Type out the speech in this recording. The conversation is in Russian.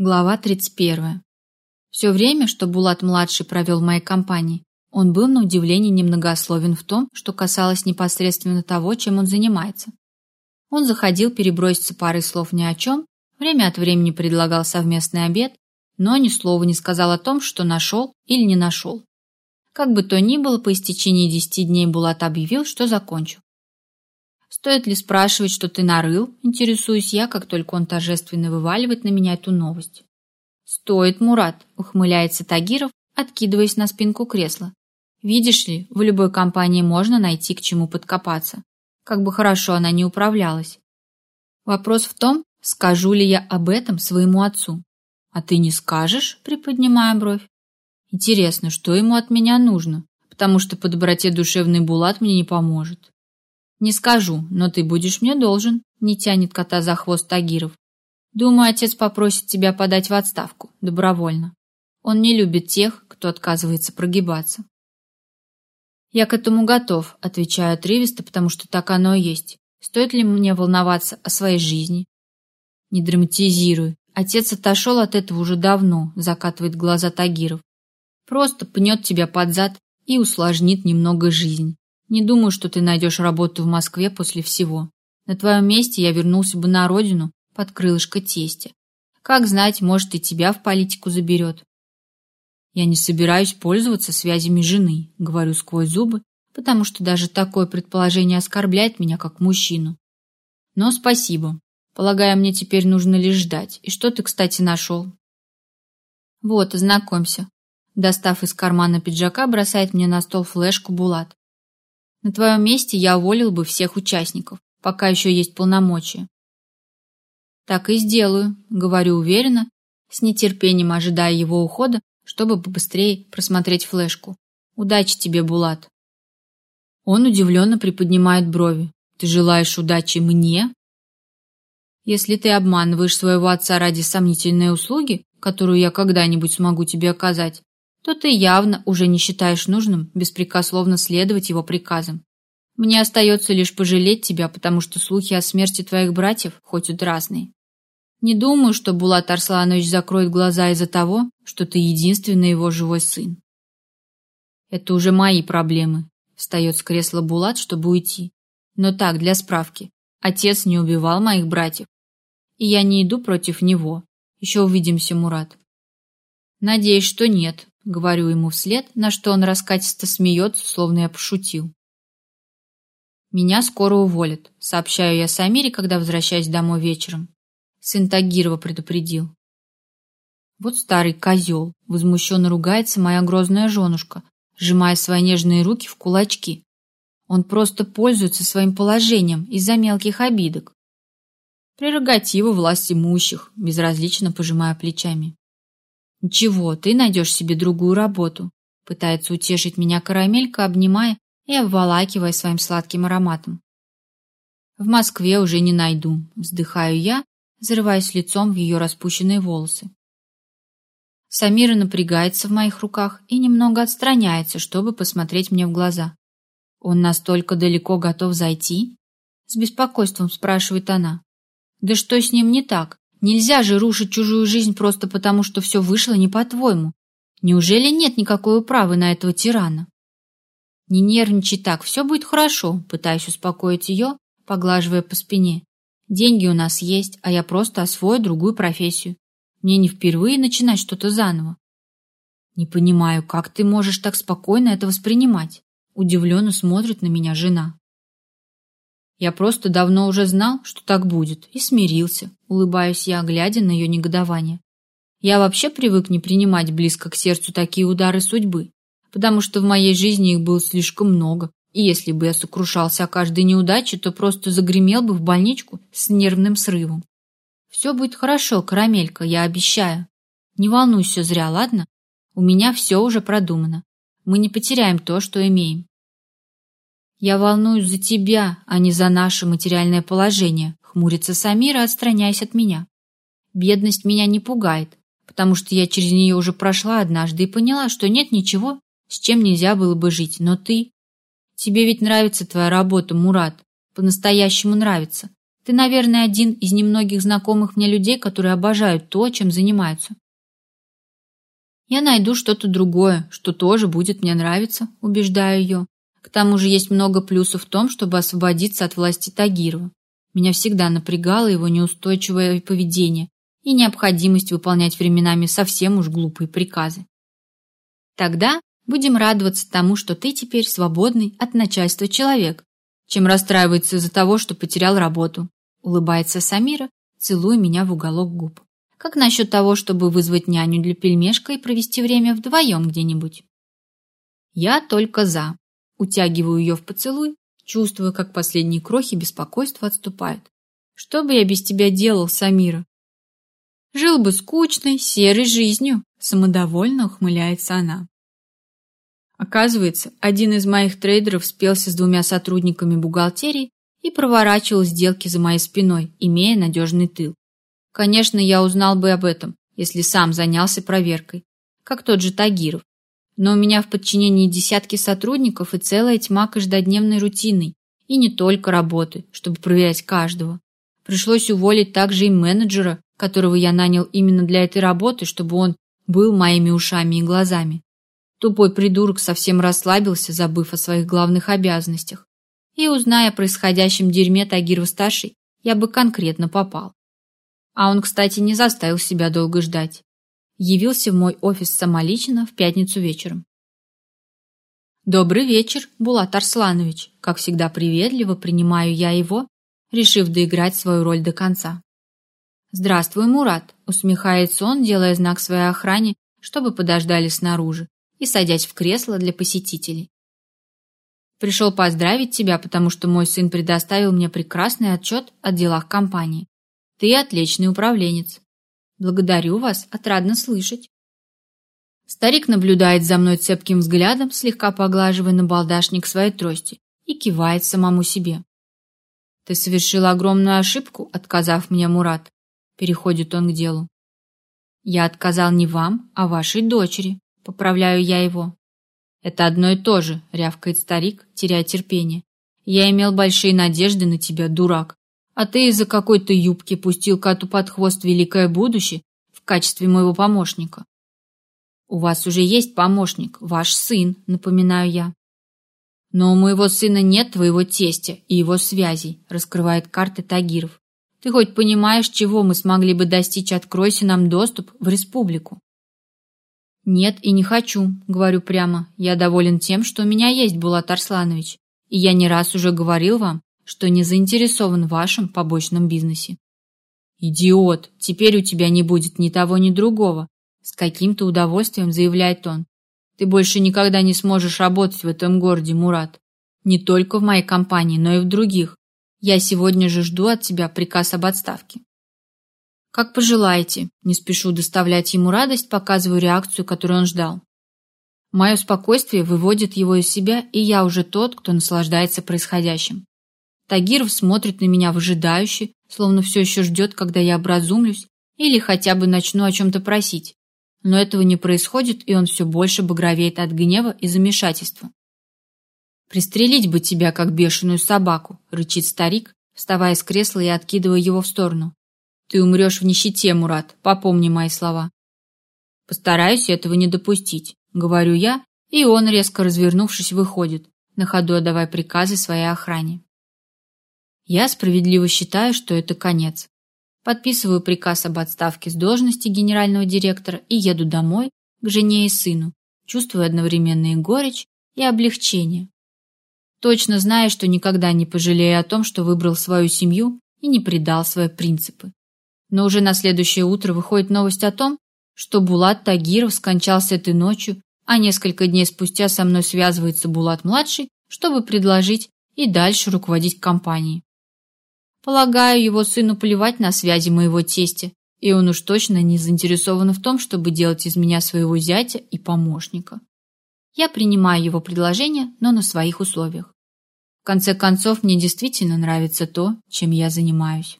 Глава 31. Все время, что Булат-младший провел в моей компании, он был на удивление немногословен в том, что касалось непосредственно того, чем он занимается. Он заходил переброситься парой слов ни о чем, время от времени предлагал совместный обед, но ни слова не сказал о том, что нашел или не нашел. Как бы то ни было, по истечении десяти дней Булат объявил, что закончил. Стоит ли спрашивать, что ты нарыл? Интересуюсь я, как только он торжественно вываливает на меня эту новость. Стоит, Мурат, ухмыляется Тагиров, откидываясь на спинку кресла. Видишь ли, в любой компании можно найти к чему подкопаться. Как бы хорошо она ни управлялась. Вопрос в том, скажу ли я об этом своему отцу. А ты не скажешь, приподнимая бровь. Интересно, что ему от меня нужно, потому что по доброте душевный Булат мне не поможет. «Не скажу, но ты будешь мне должен», — не тянет кота за хвост Тагиров. «Думаю, отец попросит тебя подать в отставку, добровольно. Он не любит тех, кто отказывается прогибаться». «Я к этому готов», — отвечаю отрывисто, потому что так оно и есть. «Стоит ли мне волноваться о своей жизни?» «Не драматизируй. Отец отошел от этого уже давно», — закатывает глаза Тагиров. «Просто пнет тебя под зад и усложнит немного жизнь. Не думаю, что ты найдешь работу в Москве после всего. На твоем месте я вернулся бы на родину под крылышко тестя. Как знать, может, и тебя в политику заберет. Я не собираюсь пользоваться связями жены, говорю сквозь зубы, потому что даже такое предположение оскорбляет меня как мужчину. Но спасибо. Полагаю, мне теперь нужно лишь ждать. И что ты, кстати, нашел? Вот, знакомься. Достав из кармана пиджака, бросает мне на стол флешку Булат. На твоем месте я уволил бы всех участников, пока еще есть полномочия. Так и сделаю, говорю уверенно, с нетерпением ожидая его ухода, чтобы побыстрее просмотреть флешку. Удачи тебе, Булат. Он удивленно приподнимает брови. Ты желаешь удачи мне? Если ты обманываешь своего отца ради сомнительной услуги, которую я когда-нибудь смогу тебе оказать, то ты явно уже не считаешь нужным беспрекословно следовать его приказам. Мне остается лишь пожалеть тебя, потому что слухи о смерти твоих братьев хоть разные. Не думаю, что Булат Арсланович закроет глаза из-за того, что ты единственный его живой сын. Это уже мои проблемы. Встает с кресла Булат, чтобы уйти. Но так, для справки. Отец не убивал моих братьев. И я не иду против него. Еще увидимся, Мурат. Надеюсь, что нет, говорю ему вслед, на что он раскатисто смеется, словно я пошутил. Меня скоро уволят, сообщаю я Самире, когда возвращаюсь домой вечером. Сын Тагирова предупредил. Вот старый козел, возмущенно ругается моя грозная женушка, сжимая свои нежные руки в кулачки. Он просто пользуется своим положением из-за мелких обидок. Прерогатива власть имущих, безразлично пожимая плечами. «Ничего, ты найдешь себе другую работу», пытается утешить меня карамелька, обнимая и обволакивая своим сладким ароматом. «В Москве уже не найду», вздыхаю я, зарываясь лицом в ее распущенные волосы. Самира напрягается в моих руках и немного отстраняется, чтобы посмотреть мне в глаза. «Он настолько далеко готов зайти?» С беспокойством спрашивает она. «Да что с ним не так? Нельзя же рушить чужую жизнь просто потому, что все вышло не по-твоему. Неужели нет никакой управы на этого тирана? Не нервничай так, все будет хорошо, пытаюсь успокоить ее, поглаживая по спине. Деньги у нас есть, а я просто освою другую профессию. Мне не впервые начинать что-то заново. Не понимаю, как ты можешь так спокойно это воспринимать? Удивленно смотрит на меня жена. Я просто давно уже знал, что так будет, и смирился, улыбаюсь я, глядя на ее негодование. Я вообще привык не принимать близко к сердцу такие удары судьбы, потому что в моей жизни их было слишком много, и если бы я сокрушался о каждой неудаче, то просто загремел бы в больничку с нервным срывом. Все будет хорошо, карамелька, я обещаю. Не волнуйся зря, ладно? У меня все уже продумано. Мы не потеряем то, что имеем. «Я волнуюсь за тебя, а не за наше материальное положение», — хмурится Самира, отстраняясь от меня. «Бедность меня не пугает, потому что я через нее уже прошла однажды и поняла, что нет ничего, с чем нельзя было бы жить. Но ты... Тебе ведь нравится твоя работа, Мурат. По-настоящему нравится. Ты, наверное, один из немногих знакомых мне людей, которые обожают то, чем занимаются. Я найду что-то другое, что тоже будет мне нравиться, убеждаю ее. К тому же есть много плюсов в том, чтобы освободиться от власти Тагирова. Меня всегда напрягало его неустойчивое поведение и необходимость выполнять временами совсем уж глупые приказы. Тогда будем радоваться тому, что ты теперь свободный от начальства человек, чем расстраивается из-за того, что потерял работу. Улыбается Самира, целуя меня в уголок губ. Как насчет того, чтобы вызвать няню для пельмешка и провести время вдвоем где-нибудь? Я только за. Утягиваю ее в поцелуй, чувствуя, как последние крохи беспокойства отступают. Что бы я без тебя делал, Самира? Жил бы скучной, серой жизнью, самодовольно ухмыляется она. Оказывается, один из моих трейдеров спелся с двумя сотрудниками бухгалтерии и проворачивал сделки за моей спиной, имея надежный тыл. Конечно, я узнал бы об этом, если сам занялся проверкой, как тот же Тагиров. Но у меня в подчинении десятки сотрудников и целая тьма каждодневной рутины, и не только работы, чтобы проверять каждого. Пришлось уволить также и менеджера, которого я нанял именно для этой работы, чтобы он был моими ушами и глазами. Тупой придурок совсем расслабился, забыв о своих главных обязанностях и, узная о происходящем дерьме Тагирова-старший, я бы конкретно попал. А он, кстати, не заставил себя долго ждать. Явился в мой офис самолично в пятницу вечером. «Добрый вечер, Булат Арсланович!» Как всегда приветливо принимаю я его, решив доиграть свою роль до конца. «Здравствуй, Мурат!» — усмехается он, делая знак своей охране, чтобы подождали снаружи, и садясь в кресло для посетителей. Пришел поздравить тебя, потому что мой сын предоставил мне прекрасный отчет о делах компании. Ты отличный управленец. Благодарю вас, отрадно слышать. Старик наблюдает за мной цепким взглядом, слегка поглаживая на балдашник своей трости, и кивает самому себе. Ты совершил огромную ошибку, отказав мне, Мурат. Переходит он к делу. Я отказал не вам, а вашей дочери. Поправляю я его. «Это одно и то же», — рявкает старик, теряя терпение. «Я имел большие надежды на тебя, дурак. А ты из-за какой-то юбки пустил коту под хвост великое будущее в качестве моего помощника». «У вас уже есть помощник, ваш сын», — напоминаю я. «Но у моего сына нет твоего тестя и его связей», — раскрывает карты Тагиров. «Ты хоть понимаешь, чего мы смогли бы достичь, откройся нам доступ в республику?» «Нет и не хочу», — говорю прямо. «Я доволен тем, что у меня есть Булат Арсланович, и я не раз уже говорил вам, что не заинтересован в вашем побочном бизнесе». «Идиот! Теперь у тебя не будет ни того, ни другого», — с каким-то удовольствием заявляет он. «Ты больше никогда не сможешь работать в этом городе, Мурат. Не только в моей компании, но и в других. Я сегодня же жду от тебя приказ об отставке». Как пожелаете. Не спешу доставлять ему радость, показываю реакцию, которую он ждал. Мое спокойствие выводит его из себя, и я уже тот, кто наслаждается происходящим. Тагиров смотрит на меня выжидающе, словно все еще ждет, когда я образумлюсь или хотя бы начну о чем-то просить. Но этого не происходит, и он все больше багровеет от гнева и замешательства. «Пристрелить бы тебя, как бешеную собаку!» — рычит старик, вставая с кресла и откидывая его в сторону. Ты умрешь в нищете, Мурат, попомни мои слова. Постараюсь этого не допустить, говорю я, и он, резко развернувшись, выходит, на ходу отдавая приказы своей охране. Я справедливо считаю, что это конец. Подписываю приказ об отставке с должности генерального директора и еду домой к жене и сыну, чувствуя одновременно и горечь, и облегчение. Точно зная, что никогда не пожалею о том, что выбрал свою семью и не предал свои принципы. Но уже на следующее утро выходит новость о том, что Булат Тагиров скончался этой ночью, а несколько дней спустя со мной связывается Булат-младший, чтобы предложить и дальше руководить компанией. Полагаю, его сыну плевать на связи моего тестя, и он уж точно не заинтересован в том, чтобы делать из меня своего зятя и помощника. Я принимаю его предложение, но на своих условиях. В конце концов, мне действительно нравится то, чем я занимаюсь.